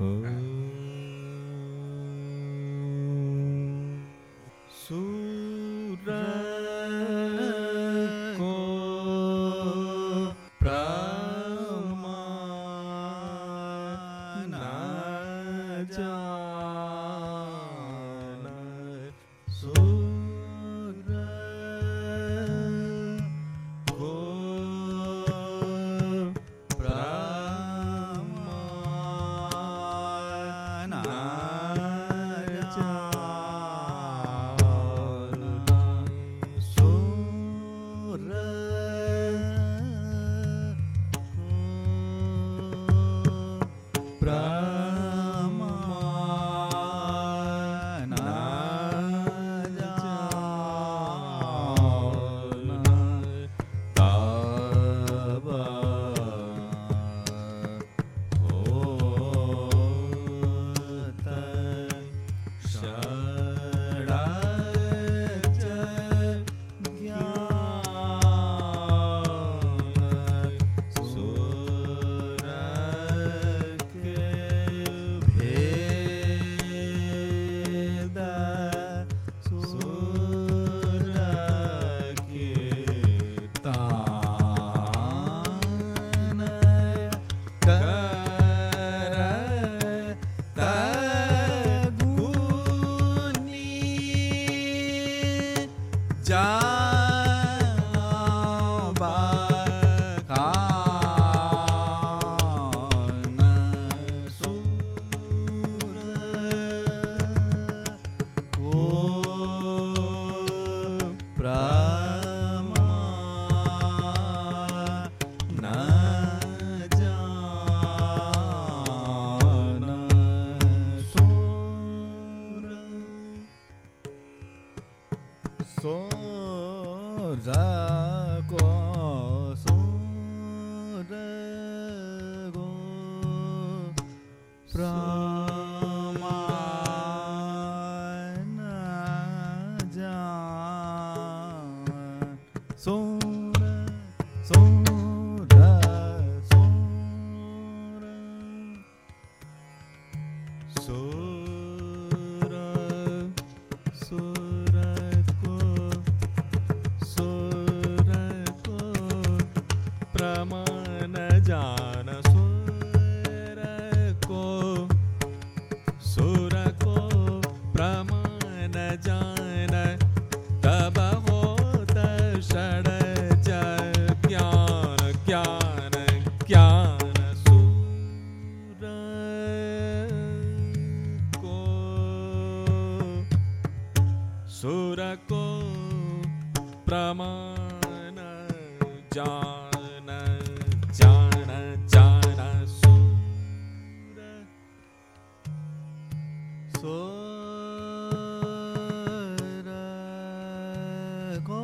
嗯。So समान जान जान जान सूर सोर गो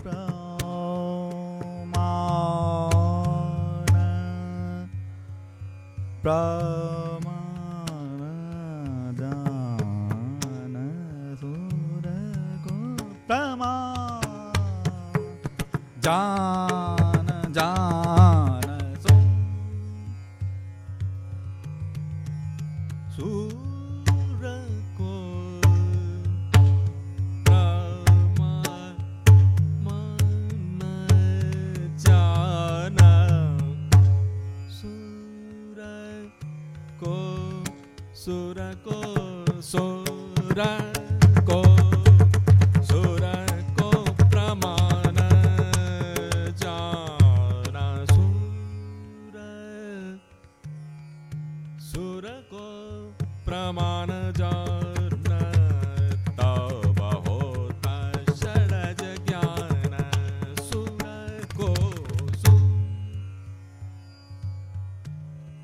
प्रमा प्रा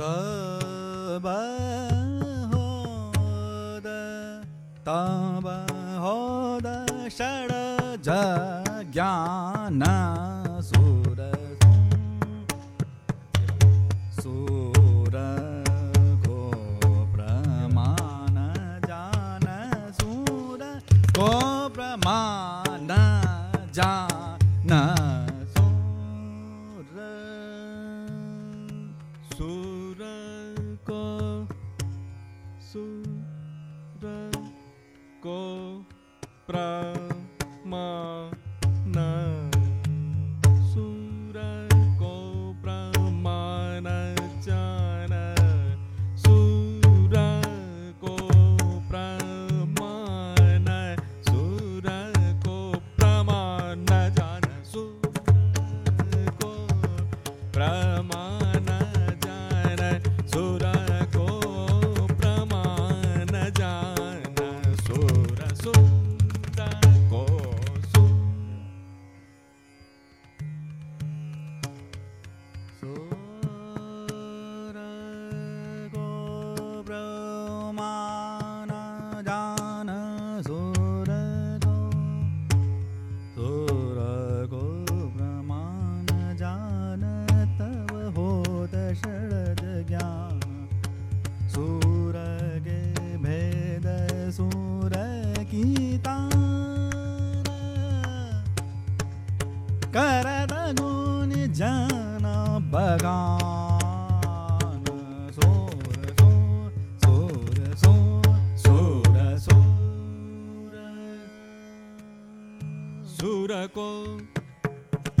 तबहोद तबो दो ज्ञान Brahma.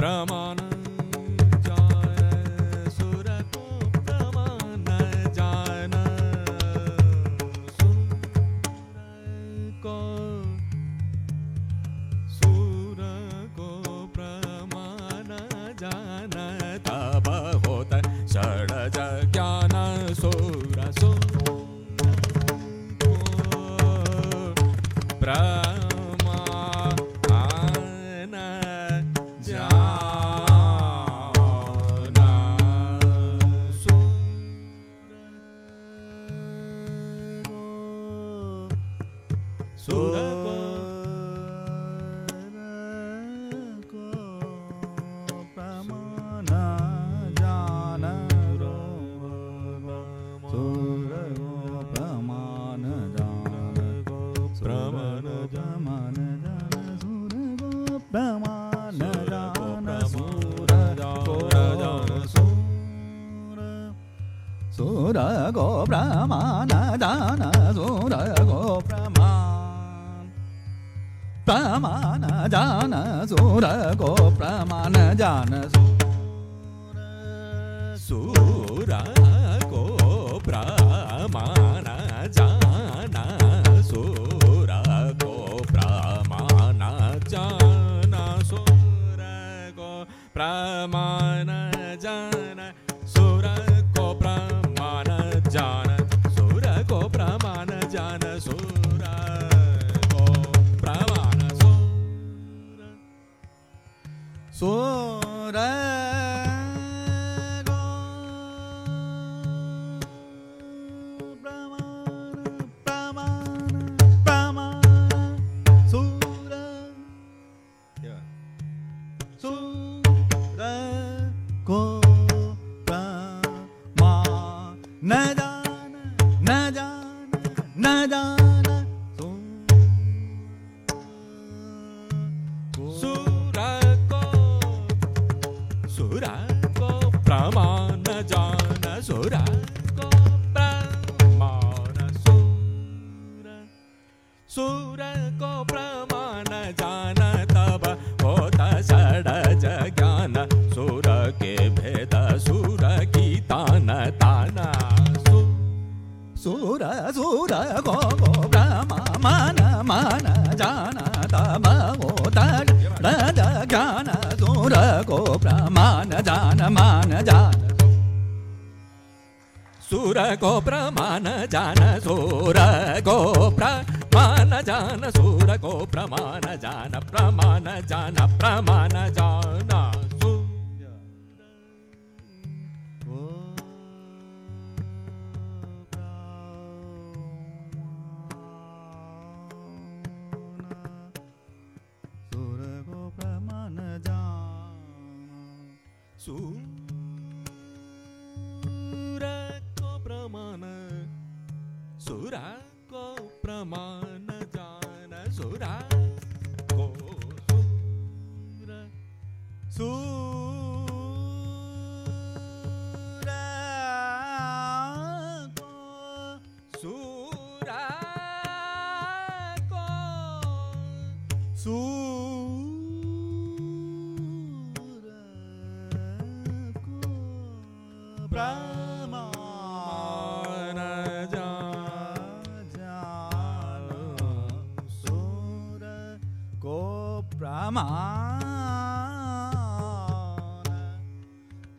ಪ್ರಮಾಣ da go brahmana dana zo da go brahman brahmana dana zo da go brahmana dana zo sura go brahmana jana sura go brahmana jana go brahmana प्रमाण जान। सुर को प्रमाण जान, सुर को प्रमाण जान, सुर को प्रमाण जान प्रमाण जान प्रमाण जान।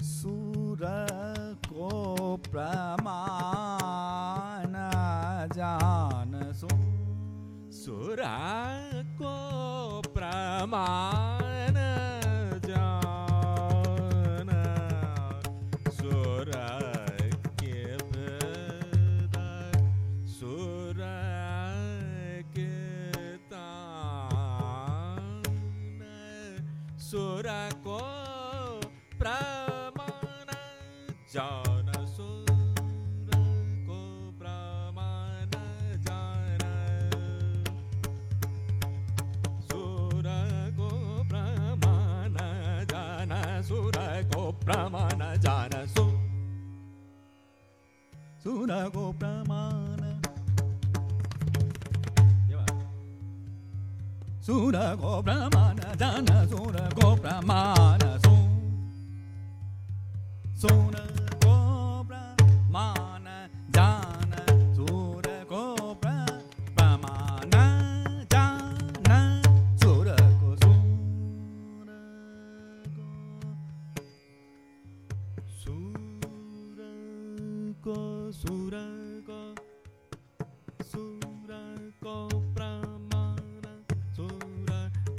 सुर को प्रमाण जान सुर को प्रमाण। ಸುರಕೋ ಪ್ರಮಾಣ ಜಾನ ಸುರಕೋ ಪ್ರಮಾಣ ಜಾನ ಸುರಕೋ ಪ್ರಮಾಣ ಜಾನ ಸುರಕೋ ಪ್ರಮಾಣ ಜಾನ ಸು ಸುರಕೋ ಪ್ರಮಾಣ Sura Gobramana Dana Sura Gobramana Sura Gobramana Dana Sura Gobramana Dana Sura Gosura Sura Gosura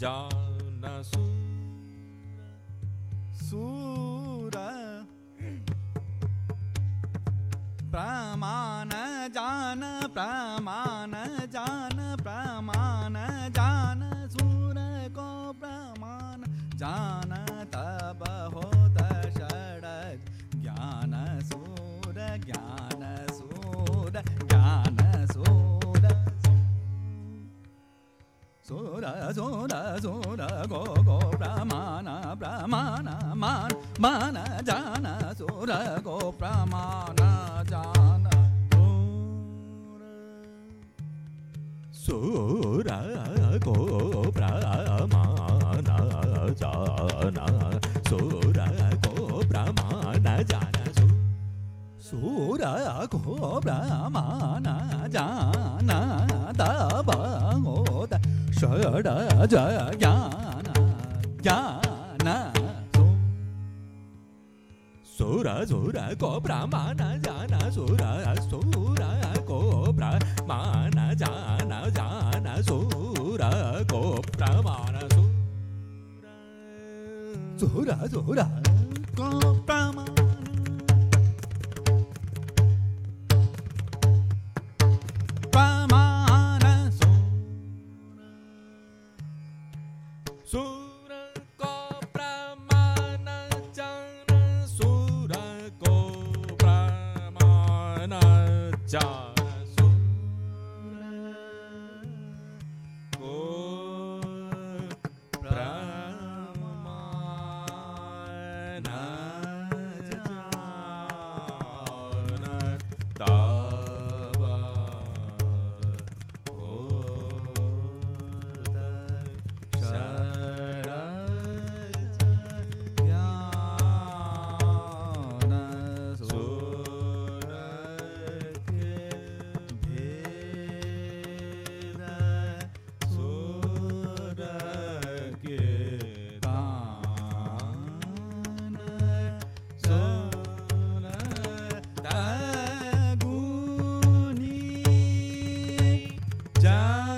जान सूर प्रमाण जान प्रमाण Sura sura sura go go, brahmana brahmana, man, mana, jana sura go, brahmana, jana sura go, brahmana, jana sura go, brahmana, jana sura go, brahmana, jana Da ba go ஷட ஜய ஞான ஞான சூர சூர cobra மான ஜான சூர சூர cobra மான ஜான ஜான சூர cobra மான சூர சூர சூர cobra மான So. Yeah.